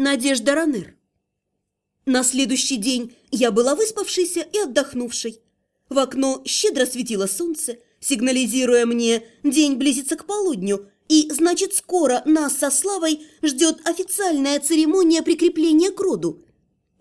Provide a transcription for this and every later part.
Надежда Ранер. На следующий день я была выспавшейся и отдохнувшей. В окно щедро светило солнце, сигнализируя мне, день близится к полудню, и, значит, скоро нас со Славой ждет официальная церемония прикрепления к роду.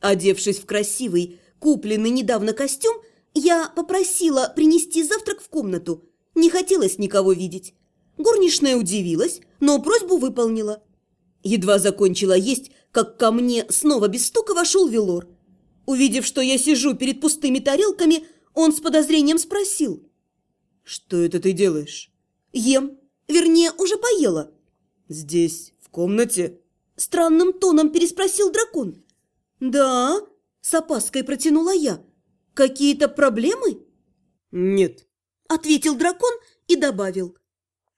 Одевшись в красивый, купленный недавно костюм, я попросила принести завтрак в комнату. Не хотелось никого видеть. Горничная удивилась, но просьбу выполнила. Едва закончила есть, как ко мне снова без стука вошел Велор. Увидев, что я сижу перед пустыми тарелками, он с подозрением спросил. «Что это ты делаешь?» «Ем. Вернее, уже поела». «Здесь, в комнате?» Странным тоном переспросил дракон. «Да?» – с опаской протянула я. «Какие-то проблемы?» «Нет», – ответил дракон и добавил.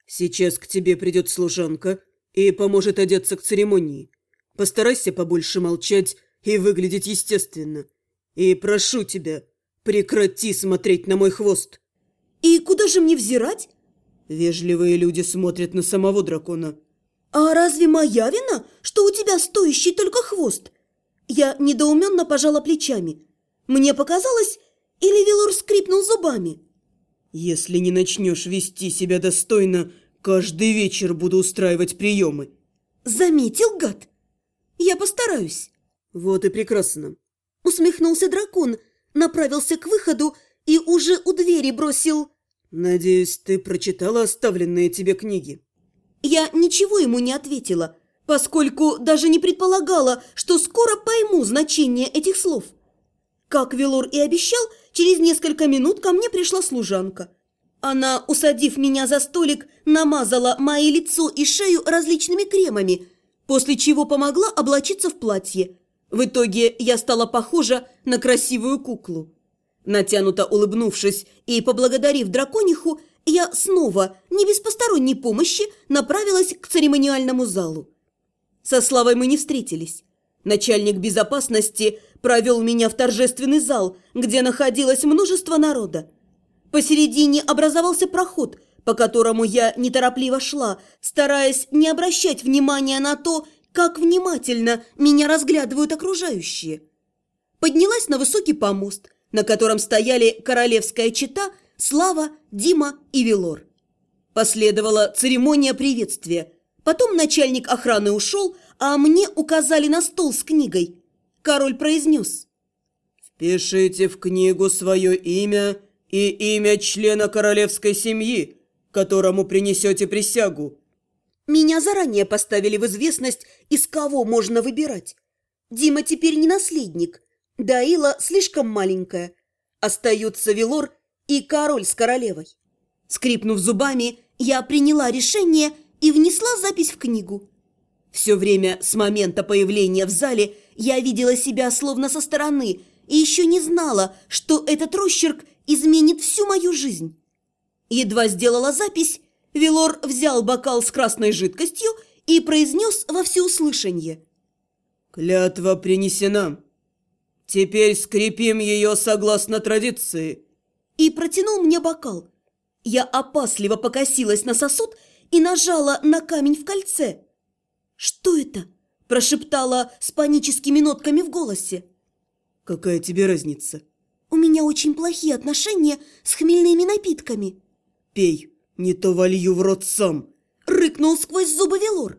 «Сейчас к тебе придет служанка и поможет одеться к церемонии. Постарайся побольше молчать и выглядеть естественно. И прошу тебя, прекрати смотреть на мой хвост». «И куда же мне взирать?» Вежливые люди смотрят на самого дракона. «А разве моя вина, что у тебя стоящий только хвост?» Я недоуменно пожала плечами. Мне показалось, или Велор скрипнул зубами? «Если не начнешь вести себя достойно, каждый вечер буду устраивать приемы». «Заметил, гад? Я постараюсь». «Вот и прекрасно». Усмехнулся дракон, направился к выходу и уже у двери бросил... «Надеюсь, ты прочитала оставленные тебе книги?» Я ничего ему не ответила, поскольку даже не предполагала, что скоро пойму значение этих слов. Как Велор и обещал, через несколько минут ко мне пришла служанка. Она, усадив меня за столик, намазала мое лицо и шею различными кремами, после чего помогла облачиться в платье. В итоге я стала похожа на красивую куклу. Натянуто улыбнувшись и поблагодарив дракониху, я снова, не без посторонней помощи, направилась к церемониальному залу. Со Славой мы не встретились. Начальник безопасности провел меня в торжественный зал, где находилось множество народа. Посередине образовался проход, по которому я неторопливо шла, стараясь не обращать внимания на то, как внимательно меня разглядывают окружающие. Поднялась на высокий помост, на котором стояли королевская чета, Слава, Дима и Велор. Последовала церемония приветствия. Потом начальник охраны ушел, а мне указали на стол с книгой – Король произнес. «Впишите в книгу свое имя и имя члена королевской семьи, которому принесете присягу». Меня заранее поставили в известность, из кого можно выбирать. Дима теперь не наследник, Даила слишком маленькая. Остаются Велор и король с королевой. Скрипнув зубами, я приняла решение и внесла запись в книгу. Все время с момента появления в зале я видела себя словно со стороны и еще не знала, что этот росчерк изменит всю мою жизнь. Едва сделала запись, Велор взял бокал с красной жидкостью и произнес во всеуслышание. «Клятва принесена. Теперь скрепим ее согласно традиции». И протянул мне бокал. Я опасливо покосилась на сосуд и нажала на камень в кольце. «Что это?» – прошептала с паническими нотками в голосе. «Какая тебе разница?» «У меня очень плохие отношения с хмельными напитками». «Пей, не то волью в рот сам!» – рыкнул сквозь зубы Велор.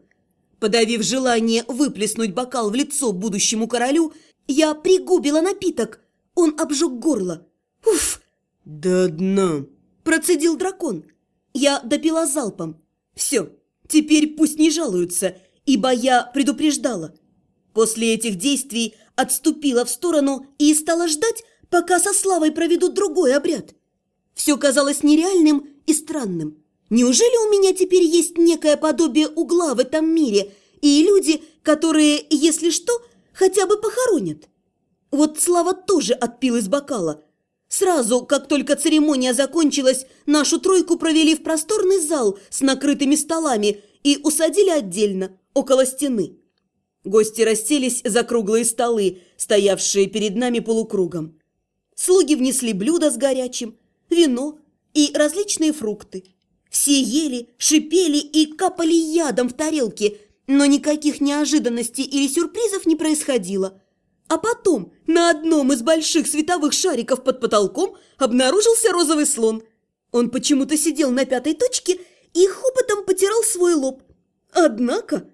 Подавив желание выплеснуть бокал в лицо будущему королю, я пригубила напиток. Он обжег горло. «Уф!» «До дна!» – процедил дракон. Я допила залпом. «Все, теперь пусть не жалуются!» ибо я предупреждала. После этих действий отступила в сторону и стала ждать, пока со Славой проведут другой обряд. Все казалось нереальным и странным. Неужели у меня теперь есть некое подобие угла в этом мире и люди, которые, если что, хотя бы похоронят? Вот Слава тоже отпил из бокала. Сразу, как только церемония закончилась, нашу тройку провели в просторный зал с накрытыми столами и усадили отдельно – около стены. Гости расселись за круглые столы, стоявшие перед нами полукругом. Слуги внесли блюда с горячим, вино и различные фрукты. Все ели, шипели и капали ядом в тарелки, Но никаких неожиданностей или сюрпризов не происходило. А потом на одном из больших световых шариков под потолком обнаружился розовый слон. Он почему-то сидел на пятой точке и хопотом потирал свой лоб. Однако,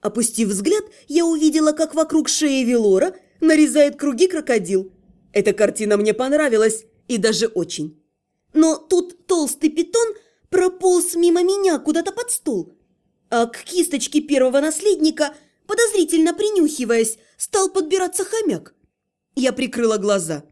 опустив взгляд, я увидела, как вокруг шеи Велора нарезает круги крокодил. Эта картина мне понравилась и даже очень. Но тут толстый питон прополз мимо меня куда-то под стол, а к кисточке первого наследника, подозрительно принюхиваясь, стал подбираться хомяк. Я прикрыла глаза.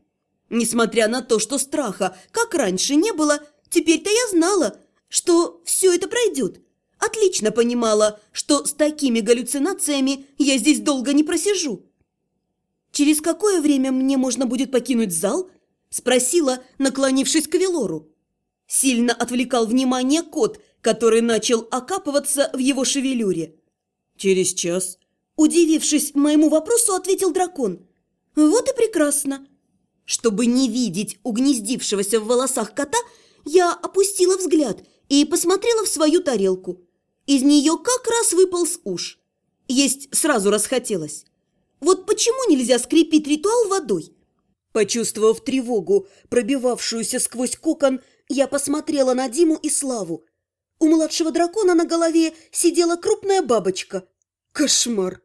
Несмотря на то, что страха, как раньше, не было, теперь-то я знала, что все это пройдет. Отлично понимала, что с такими галлюцинациями я здесь долго не просижу. «Через какое время мне можно будет покинуть зал?» – спросила, наклонившись к Велору. Сильно отвлекал внимание кот, который начал окапываться в его шевелюре. «Через час», Удивившись моему вопросу, ответил дракон. «Вот и прекрасно». Чтобы не видеть угнездившегося в волосах кота, я опустила взгляд и посмотрела в свою тарелку. Из нее как раз выполз уж. Есть сразу расхотелось. Вот почему нельзя скрепить ритуал водой? Почувствовав тревогу, пробивавшуюся сквозь кокон, я посмотрела на Диму и Славу. У младшего дракона на голове сидела крупная бабочка. Кошмар!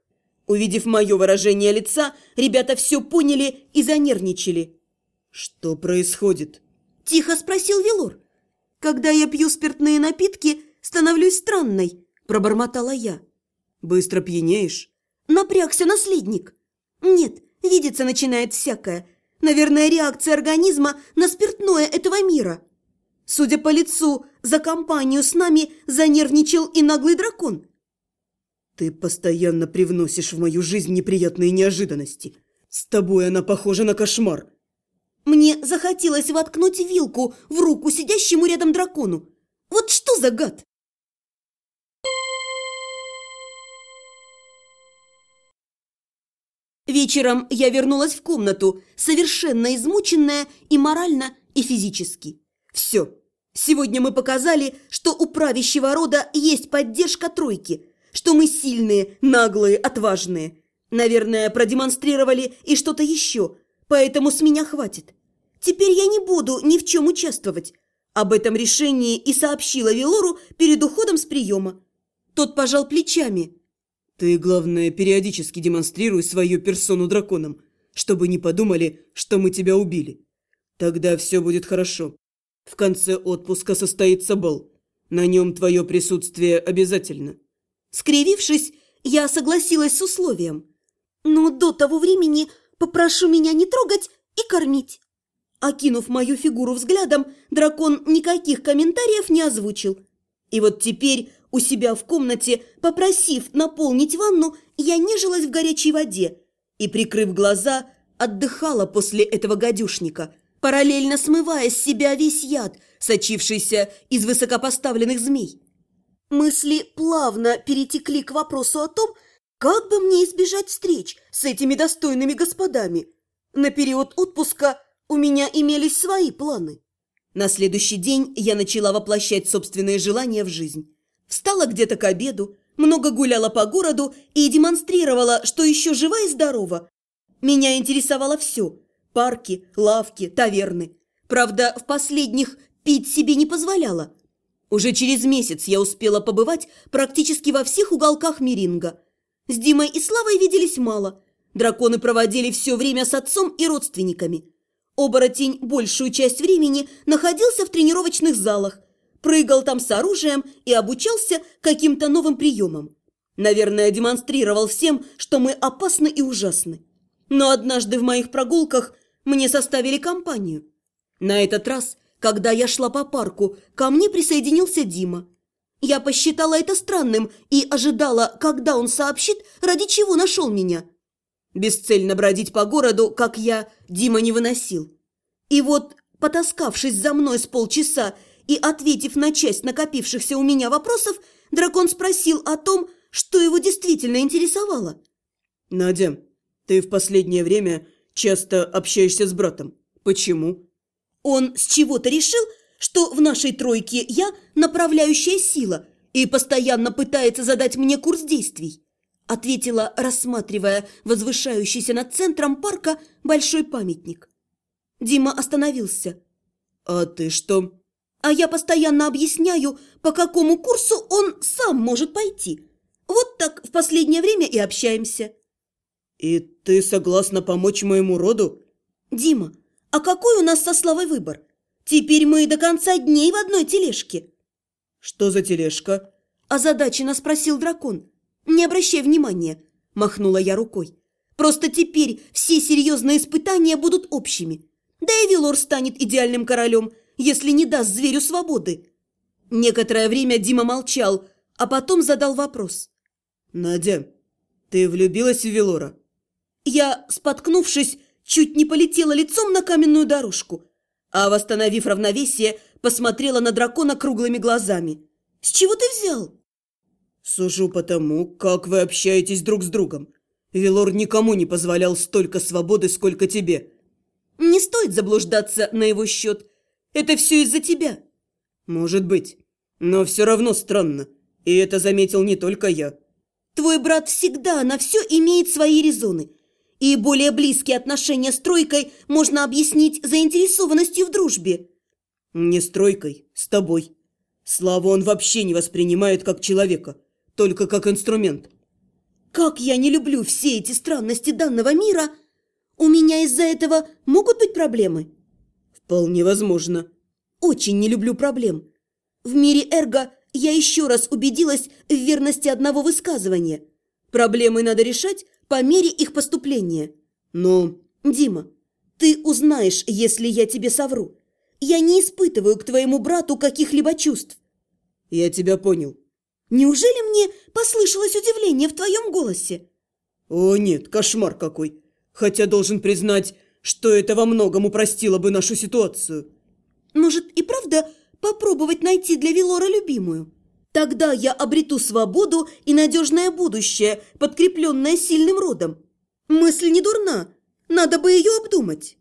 Увидев мое выражение лица, ребята все поняли и занервничали. «Что происходит?» – тихо спросил Велор. «Когда я пью спиртные напитки, становлюсь странной», – пробормотала я. «Быстро пьянеешь?» Напрягся наследник. «Нет, видеться начинает всякое. Наверное, реакция организма на спиртное этого мира». Судя по лицу, за компанию с нами занервничал и наглый дракон – ты постоянно привносишь в мою жизнь неприятные неожиданности. С тобой она похожа на кошмар. Мне захотелось воткнуть вилку в руку сидящему рядом дракону. Вот что за гад? Вечером я вернулась в комнату, совершенно измученная и морально, и физически. Все. Сегодня мы показали, что у правящего рода есть поддержка тройки – что мы сильные, наглые, отважные. Наверное, продемонстрировали и что-то еще, поэтому с меня хватит. Теперь я не буду ни в чем участвовать. Об этом решении и сообщила Велору перед уходом с приема. Тот пожал плечами. «Ты, главное, периодически демонстрируй свою персону драконам, чтобы не подумали, что мы тебя убили. Тогда все будет хорошо. В конце отпуска состоится бал. На нем твое присутствие обязательно». Скривившись, я согласилась с условием. Но до того времени попрошу меня не трогать и кормить. Окинув мою фигуру взглядом, дракон никаких комментариев не озвучил. И вот теперь у себя в комнате, попросив наполнить ванну, я нежилась в горячей воде и, прикрыв глаза, отдыхала после этого гадюшника, параллельно смывая с себя весь яд, сочившийся из высокопоставленных змей. Мысли плавно перетекли к вопросу о том, как бы мне избежать встреч с этими достойными господами. На период отпуска у меня имелись свои планы. На следующий день я начала воплощать собственные желания в жизнь. Встала где-то к обеду, много гуляла по городу и демонстрировала, что еще жива и здорова. Меня интересовало все – парки, лавки, таверны. Правда, в последних пить себе не позволяла – уже через месяц я успела побывать практически во всех уголках Миринга. С Димой и Славой виделись мало. Драконы проводили все время с отцом и родственниками. Оборотень большую часть времени находился в тренировочных залах, прыгал там с оружием и обучался каким-то новым приемам. Наверное, демонстрировал всем, что мы опасны и ужасны. Но однажды в моих прогулках мне составили компанию. На этот раз когда я шла по парку, ко мне присоединился Дима. Я посчитала это странным и ожидала, когда он сообщит, ради чего нашел меня. Бесцельно бродить по городу, как я, Дима не выносил. И вот, потаскавшись за мной с полчаса и ответив на часть накопившихся у меня вопросов, дракон спросил о том, что его действительно интересовало. «Надя, ты в последнее время часто общаешься с братом. Почему?» Он с чего-то решил, что в нашей тройке я направляющая сила, и постоянно пытается задать мне курс действий», ответила, рассматривая возвышающийся над центром парка большой памятник. Дима остановился. «А ты что?» «А я постоянно объясняю, по какому курсу он сам может пойти. Вот так в последнее время и общаемся». «И ты согласна помочь моему роду?» «Дима, а какой у нас со Славой выбор? Теперь мы до конца дней в одной тележке». «Что за тележка?» Озадаченно спросил дракон. «Не обращай внимания», – махнула я рукой. «Просто теперь все серьезные испытания будут общими. Да и Вилор станет идеальным королем, если не даст зверю свободы». Некоторое время Дима молчал, а потом задал вопрос. «Надя, ты влюбилась в Вилора?» Я, споткнувшись, чуть не полетела лицом на каменную дорожку, а, восстановив равновесие, посмотрела на дракона круглыми глазами. «С чего ты взял?» «Сужу потому, как вы общаетесь друг с другом. Вилор никому не позволял столько свободы, сколько тебе». «Не стоит заблуждаться на его счет. Это все из-за тебя». «Может быть. Но все равно странно. И это заметил не только я». «Твой брат всегда на все имеет свои резоны. И более близкие отношения с тройкой можно объяснить заинтересованностью в дружбе». «Не с тройкой, с тобой. Славу он вообще не воспринимает как человека, только как инструмент». «Как я не люблю все эти странности данного мира! У меня из-за этого могут быть проблемы?» «Вполне возможно». «Очень не люблю проблем. В мире Эрго я еще раз убедилась в верности одного высказывания. Проблемы надо решать по мере их поступления. Но, Дима, ты узнаешь, если я тебе совру. Я не испытываю к твоему брату каких-либо чувств. Я тебя понял. Неужели мне послышалось удивление в твоем голосе? О нет, кошмар какой. Хотя должен признать, что это во многом упростило бы нашу ситуацию. Может и правда попробовать найти для Вилора любимую? Тогда я обрету свободу и надежное будущее, подкрепленное сильным родом. Мысль не дурна, надо бы ее обдумать.